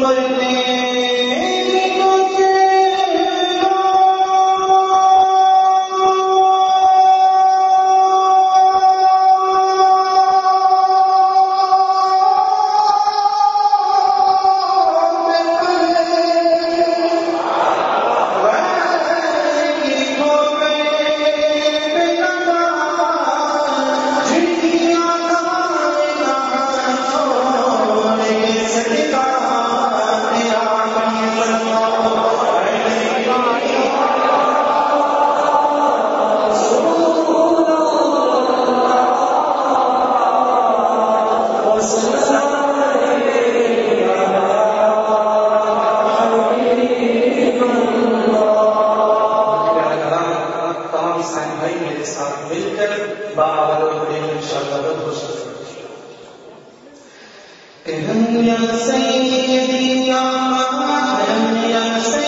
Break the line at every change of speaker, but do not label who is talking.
میں مل کر بابر الدین شاء اللہ مدد ہو سکتے ہیں سیدی یا سیدی